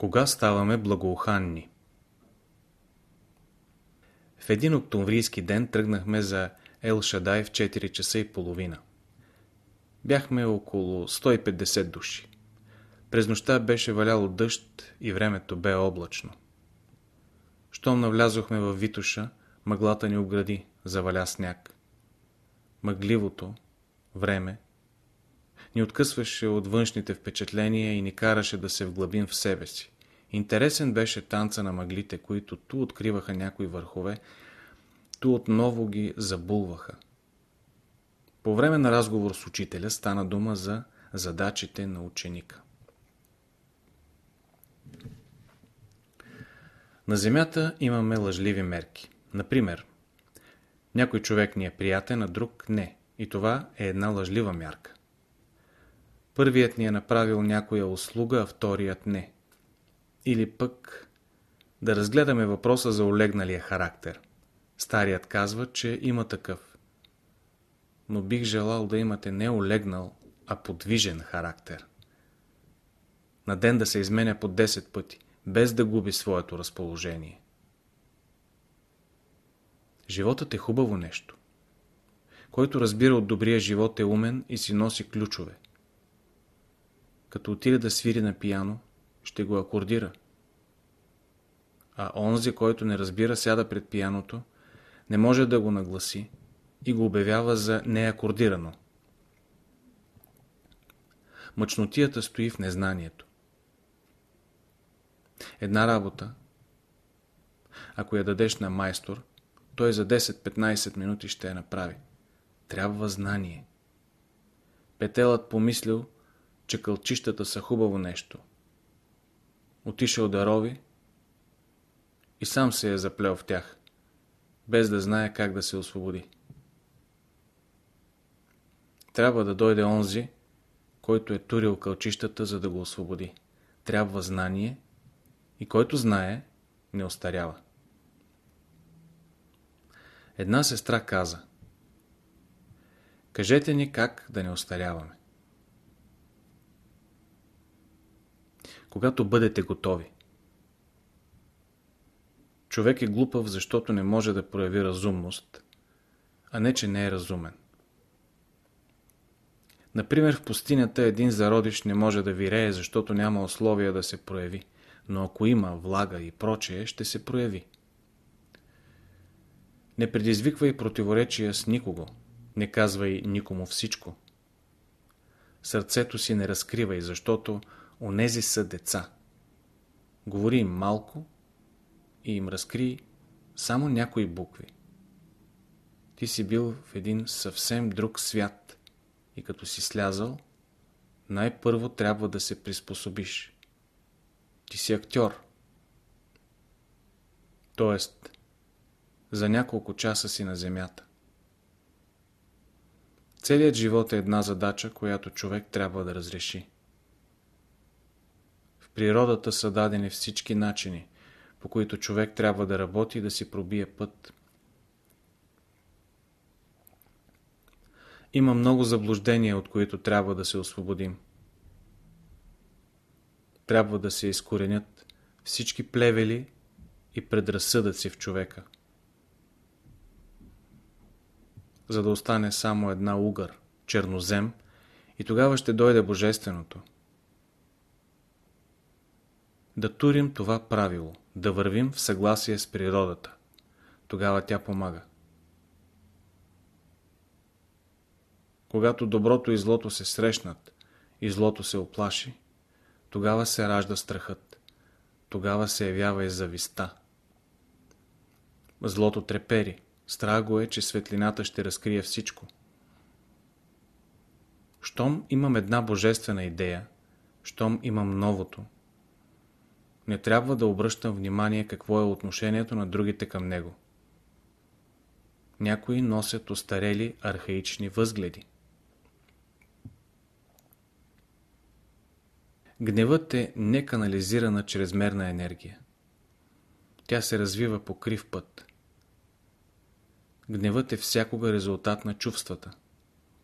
Кога ставаме благоуханни? В един октомврийски ден тръгнахме за Ел Шадай в 4 часа и половина. Бяхме около 150 души. През нощта беше валяло дъжд и времето бе облачно. Щом навлязохме в Витуша, мъглата ни огради, заваля сняг. Мъгливото време ни откъсваше от външните впечатления и ни караше да се вглъбим в себе си. Интересен беше танца на мъглите, които ту откриваха някои върхове, ту отново ги забулваха. По време на разговор с учителя стана дума за задачите на ученика. На Земята имаме лъжливи мерки. Например, някой човек ни е приятен, а друг не. И това е една лъжлива мярка. Първият ни е направил някоя услуга, а вторият не. Или пък да разгледаме въпроса за олегналия характер. Старият казва, че има такъв. Но бих желал да имате не олегнал, а подвижен характер. На ден да се изменя по 10 пъти, без да губи своето разположение. Животът е хубаво нещо. Който разбира от добрия живот е умен и си носи ключове. Като отиде да свири на пияно, ще го акордира. А онзи, който не разбира, сяда пред пияното, не може да го нагласи и го обявява за неакордирано. Мъчнотията стои в незнанието. Една работа, ако я дадеш на майстор, той за 10-15 минути ще я направи. Трябва знание. Петелът помислил, че кълчищата са хубаво нещо. Отишъл да рови и сам се е заплел в тях, без да знае как да се освободи. Трябва да дойде онзи, който е турил кълчищата, за да го освободи. Трябва знание и който знае, не остарява. Една сестра каза Кажете ни как да не остаряваме. Когато бъдете готови. Човек е глупав, защото не може да прояви разумност, а не, че не е разумен. Например, в пустинята един зародиш не може да вирее, защото няма условия да се прояви, но ако има влага и прочее, ще се прояви. Не предизвиквай противоречия с никого, не казвай никому всичко. Сърцето си не разкривай, защото онези са деца. Говори им малко и им разкри само някои букви. Ти си бил в един съвсем друг свят и като си слязал, най-първо трябва да се приспособиш. Ти си актьор. Тоест, за няколко часа си на земята. Целият живот е една задача, която човек трябва да разреши. Природата са дадени всички начини, по които човек трябва да работи и да си пробие път. Има много заблуждения, от които трябва да се освободим. Трябва да се изкоренят всички плевели и предразсъдъци в човека. За да остане само една угър, чернозем, и тогава ще дойде Божественото. Да турим това правило, да вървим в съгласие с природата. Тогава тя помага. Когато доброто и злото се срещнат и злото се оплаши, тогава се ражда страхът. Тогава се явява и зависта. Злото трепери. Страх го е, че светлината ще разкрие всичко. Щом имам една божествена идея, щом имам новото, не трябва да обръщам внимание какво е отношението на другите към него. Някои носят остарели архаични възгледи. Гневът е неканализирана чрезмерна енергия. Тя се развива по крив път. Гневът е всякога резултат на чувствата.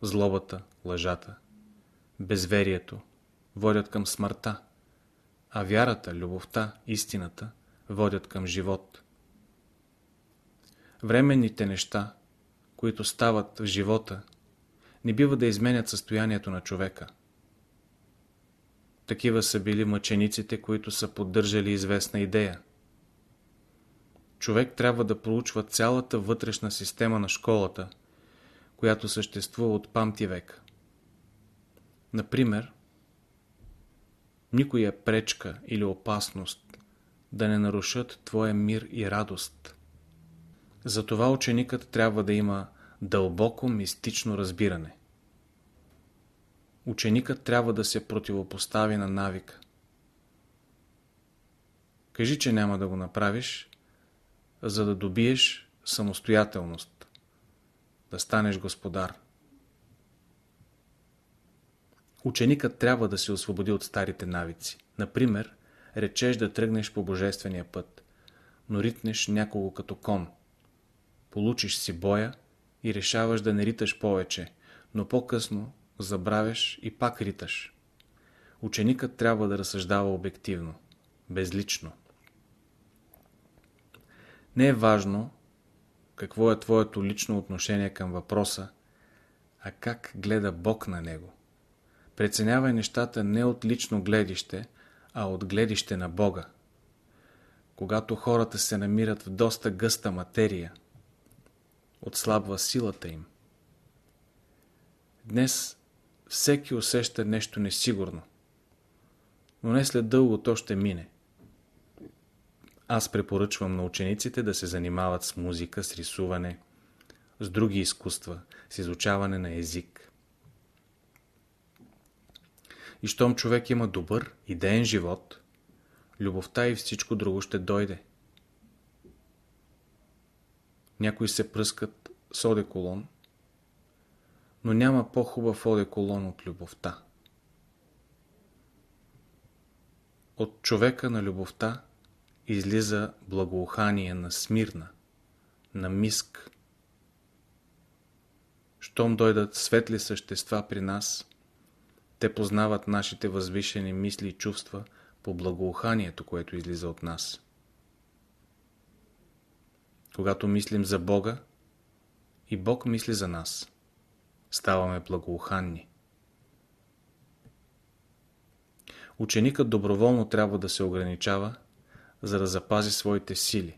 Злобата, лъжата, безверието водят към смъртта, а вярата, любовта, истината водят към живот. Временните неща, които стават в живота, не бива да изменят състоянието на човека. Такива са били мъчениците, които са поддържали известна идея. Човек трябва да проучва цялата вътрешна система на школата, която съществува от памти века. Например, никоя пречка или опасност да не нарушат твоя мир и радост. Затова ученикът трябва да има дълбоко мистично разбиране. Ученикът трябва да се противопостави на навика. Кажи, че няма да го направиш, за да добиеш самостоятелност, да станеш господар. Ученикът трябва да се освободи от старите навици. Например, речеш да тръгнеш по божествения път, но ритнеш някого като кон. Получиш си боя и решаваш да не риташ повече, но по-късно забравяш и пак риташ. Ученикът трябва да разсъждава обективно, безлично. Не е важно какво е твоето лично отношение към въпроса, а как гледа Бог на него. Преценявай нещата не от лично гледище, а от гледище на Бога. Когато хората се намират в доста гъста материя, отслабва силата им. Днес всеки усеща нещо несигурно, но не след дълго то ще мине. Аз препоръчвам на учениците да се занимават с музика, с рисуване, с други изкуства, с изучаване на език. И щом човек има добър, идеен живот, любовта и всичко друго ще дойде. Някои се пръскат с одеколон, но няма по-хубав одеколон от любовта. От човека на любовта излиза благоухание на смирна, на миск. Щом дойдат светли същества при нас, те познават нашите възвишени мисли и чувства по благоуханието, което излиза от нас. Когато мислим за Бога, и Бог мисли за нас. Ставаме благоуханни. Ученикът доброволно трябва да се ограничава, за да запази своите сили,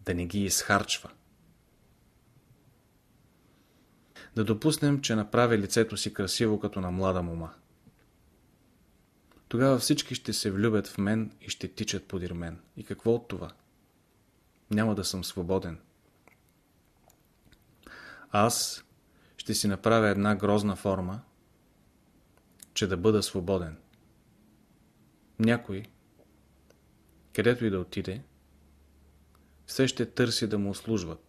да не ги изхарчва. Да допуснем, че направи лицето си красиво като на млада мома. Тогава всички ще се влюбят в мен и ще тичат подир мен. И какво от това? Няма да съм свободен. Аз ще си направя една грозна форма, че да бъда свободен. Някой, където и да отиде, все ще търси да му услужват.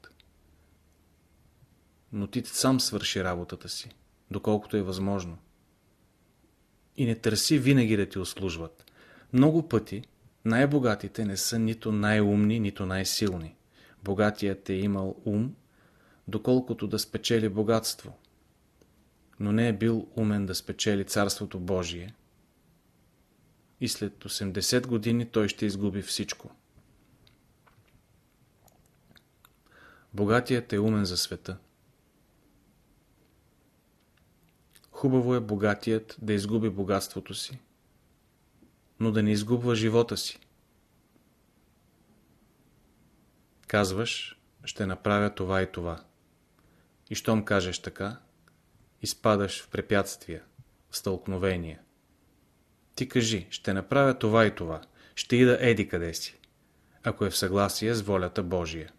Но ти сам свърши работата си, доколкото е възможно. И не търси винаги да ти услужват. Много пъти най-богатите не са нито най-умни, нито най-силни. Богатият е имал ум, доколкото да спечели богатство, но не е бил умен да спечели Царството Божие – и след 80 години той ще изгуби всичко. Богатият е умен за света. Хубаво е богатият да изгуби богатството си, но да не изгубва живота си. Казваш, ще направя това и това. И щом кажеш така, изпадаш в препятствия, в стълкновения. Ти кажи, ще направя това и това. Ще ида еди къде си. Ако е в съгласие с волята Божия.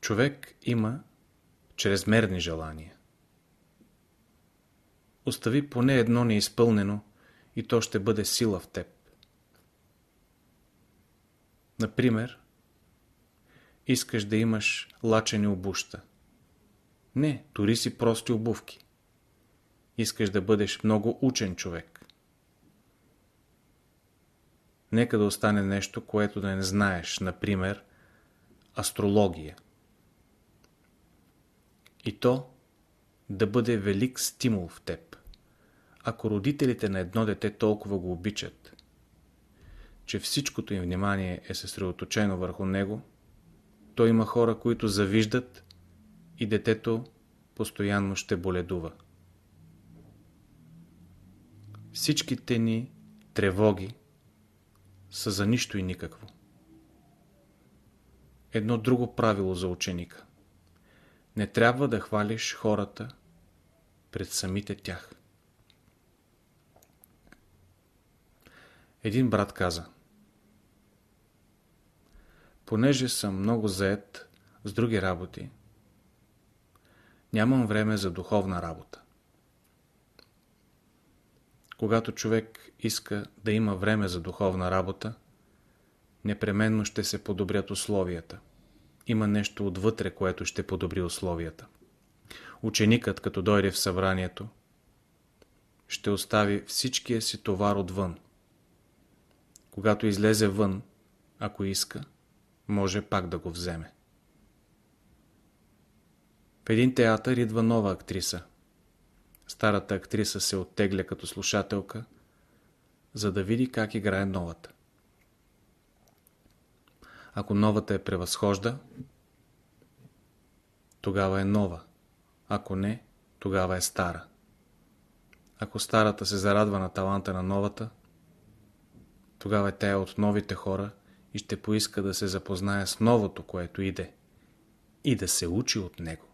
Човек има чрезмерни желания. Остави поне едно неизпълнено и то ще бъде сила в теб. Например, искаш да имаш лачени обуща. Не, тори си прости обувки искаш да бъдеш много учен човек. Нека да остане нещо, което да не знаеш, например, астрология. И то да бъде велик стимул в теб. Ако родителите на едно дете толкова го обичат, че всичкото им внимание е съсредоточено върху него, то има хора, които завиждат и детето постоянно ще боледува. Всичките ни тревоги са за нищо и никакво. Едно друго правило за ученика. Не трябва да хвалиш хората пред самите тях. Един брат каза Понеже съм много заед с други работи, нямам време за духовна работа. Когато човек иска да има време за духовна работа, непременно ще се подобрят условията. Има нещо отвътре, което ще подобри условията. Ученикът, като дойде в събранието, ще остави всичкия си товар отвън. Когато излезе вън, ако иска, може пак да го вземе. В един театър идва нова актриса. Старата актриса се оттегля като слушателка, за да види как играе новата. Ако новата е превъзхожда, тогава е нова. Ако не, тогава е стара. Ако старата се зарадва на таланта на новата, тогава тя е от новите хора и ще поиска да се запознае с новото, което иде и да се учи от него.